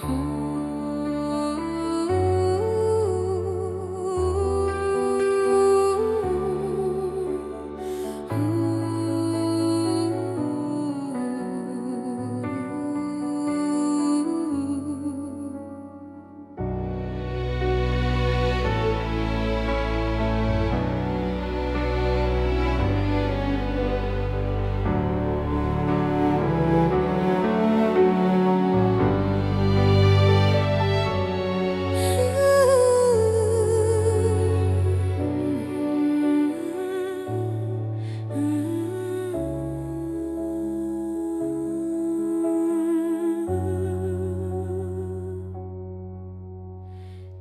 Hmm.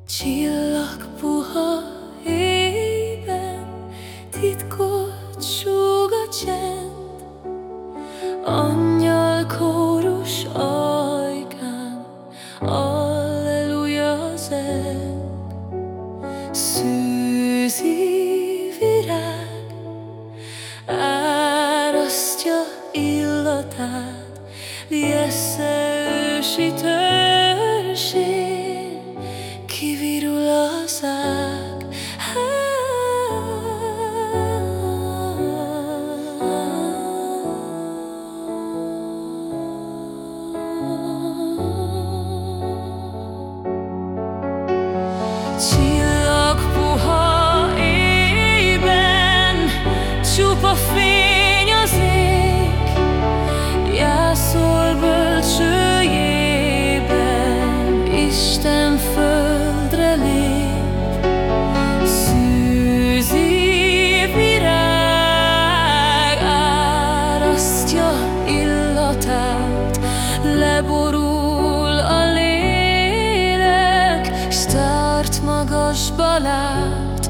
Csillag puha éjben, titkot súg a csend, Angyal kórus ajkán, Alleluja zeng. Szűzi virág árasztja illatát, Jessze ősi törzsén, Csillag puha éjben Csupa fény az ég Jászol bölcsőjében Isten földre lép balaat.